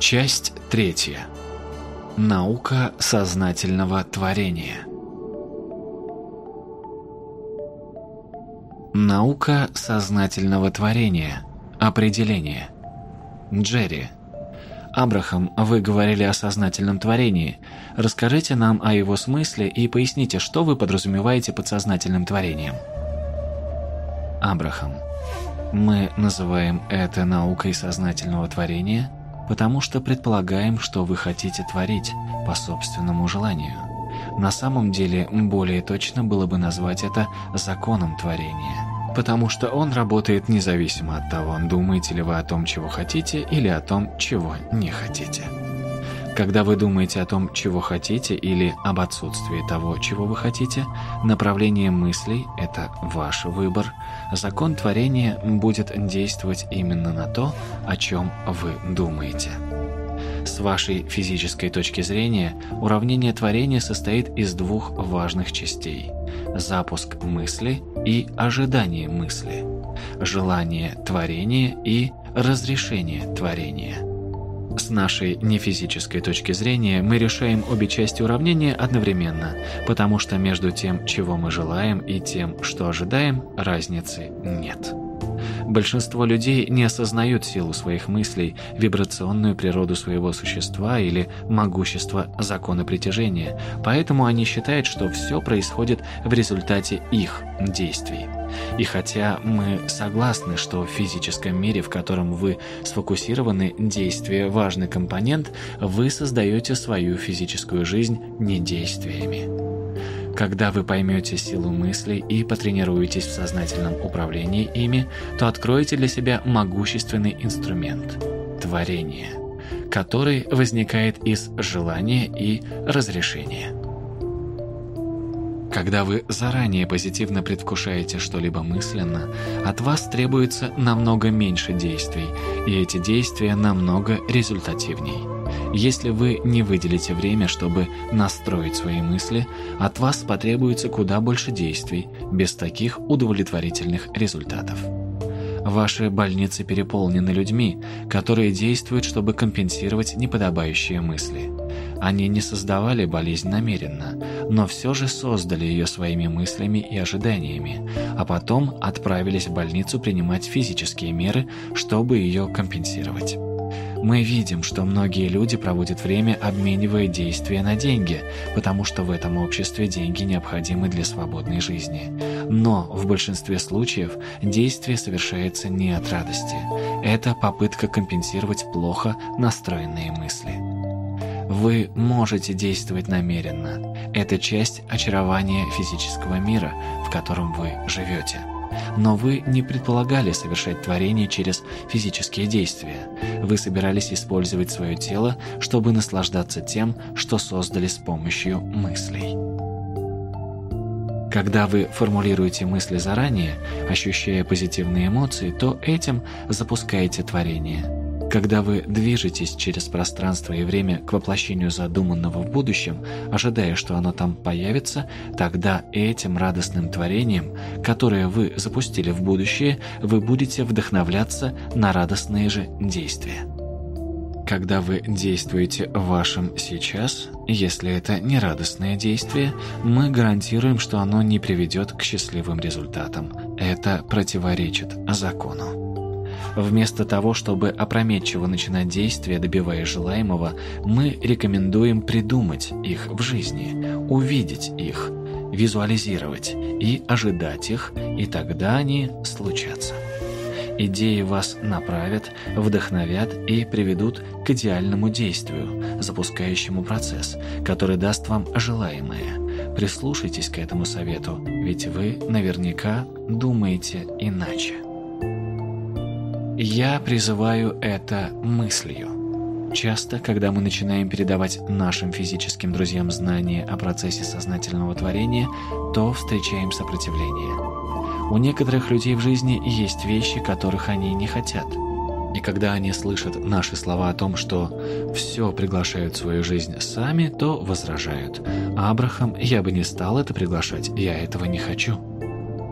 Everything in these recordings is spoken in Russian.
Часть третья. Наука сознательного творения. Наука сознательного творения. Определение. Джерри. Абрахам, вы говорили о сознательном творении. Расскажите нам о его смысле и поясните, что вы подразумеваете под сознательным творением. Абрахам. Мы называем это наукой сознательного творения, потому что предполагаем, что вы хотите творить по собственному желанию. На самом деле, более точно было бы назвать это законом творения потому что он работает независимо от того, думаете ли вы о том, чего хотите, или о том, чего не хотите. Когда вы думаете о том, чего хотите, или об отсутствии того, чего вы хотите, направление мыслей – это ваш выбор, закон творения будет действовать именно на то, о чем вы думаете. С вашей физической точки зрения, уравнение творения состоит из двух важных частей – запуск мысли и ожидание мысли, желание творения и разрешение творения. С нашей нефизической точки зрения мы решаем обе части уравнения одновременно, потому что между тем, чего мы желаем, и тем, что ожидаем, разницы нет. Большинство людей не осознают силу своих мыслей, вибрационную природу своего существа или могущество закона притяжения, поэтому они считают, что все происходит в результате их действий. И хотя мы согласны, что в физическом мире, в котором вы сфокусированы, действие – важный компонент, вы создаете свою физическую жизнь не действиями. Когда вы поймете силу мыслей и потренируетесь в сознательном управлении ими, то откроете для себя могущественный инструмент – творение, который возникает из желания и разрешения. Когда вы заранее позитивно предвкушаете что-либо мысленно, от вас требуется намного меньше действий, и эти действия намного результативней. Если вы не выделите время, чтобы настроить свои мысли, от вас потребуется куда больше действий, без таких удовлетворительных результатов. Ваши больницы переполнены людьми, которые действуют, чтобы компенсировать неподобающие мысли. Они не создавали болезнь намеренно, но все же создали ее своими мыслями и ожиданиями, а потом отправились в больницу принимать физические меры, чтобы ее компенсировать. Мы видим, что многие люди проводят время, обменивая действия на деньги, потому что в этом обществе деньги необходимы для свободной жизни. Но в большинстве случаев действие совершается не от радости. Это попытка компенсировать плохо настроенные мысли. Вы можете действовать намеренно. Это часть очарования физического мира, в котором вы живете. Но вы не предполагали совершать творение через физические действия. Вы собирались использовать свое тело, чтобы наслаждаться тем, что создали с помощью мыслей. Когда вы формулируете мысли заранее, ощущая позитивные эмоции, то этим запускаете творение – когда вы движетесь через пространство и время к воплощению задуманного в будущем, ожидая, что оно там появится, тогда этим радостным творением, которое вы запустили в будущее, вы будете вдохновляться на радостные же действия. Когда вы действуете в вашем сейчас, если это не радостное действие, мы гарантируем, что оно не приведет к счастливым результатам. Это противоречит закону. Вместо того, чтобы опрометчиво начинать действия, добиваясь желаемого, мы рекомендуем придумать их в жизни, увидеть их, визуализировать и ожидать их, и тогда они случатся. Идеи вас направят, вдохновят и приведут к идеальному действию, запускающему процесс, который даст вам желаемое. Прислушайтесь к этому совету, ведь вы наверняка думаете иначе. Я призываю это мыслью. Часто, когда мы начинаем передавать нашим физическим друзьям знания о процессе сознательного творения, то встречаем сопротивление. У некоторых людей в жизни есть вещи, которых они не хотят. И когда они слышат наши слова о том, что все приглашают в свою жизнь сами, то возражают. «Абрахам, я бы не стал это приглашать, я этого не хочу».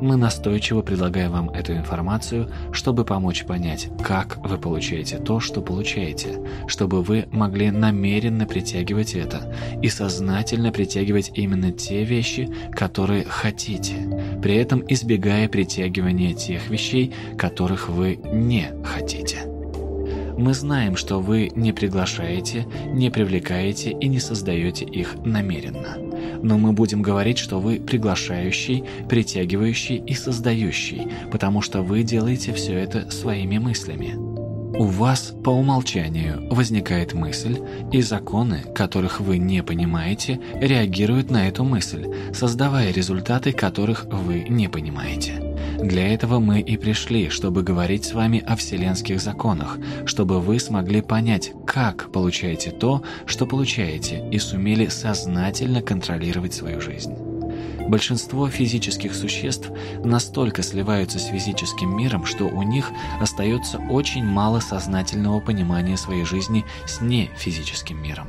Мы настойчиво предлагаем вам эту информацию, чтобы помочь понять, как вы получаете то, что получаете, чтобы вы могли намеренно притягивать это и сознательно притягивать именно те вещи, которые хотите, при этом избегая притягивания тех вещей, которых вы не хотите. Мы знаем, что вы не приглашаете, не привлекаете и не создаете их намеренно. Но мы будем говорить, что вы приглашающий, притягивающий и создающий, потому что вы делаете все это своими мыслями. У вас по умолчанию возникает мысль, и законы, которых вы не понимаете, реагируют на эту мысль, создавая результаты, которых вы не понимаете. Для этого мы и пришли, чтобы говорить с вами о вселенских законах, чтобы вы смогли понять, как получаете то, что получаете, и сумели сознательно контролировать свою жизнь. Большинство физических существ настолько сливаются с физическим миром, что у них остается очень мало сознательного понимания своей жизни с нефизическим миром.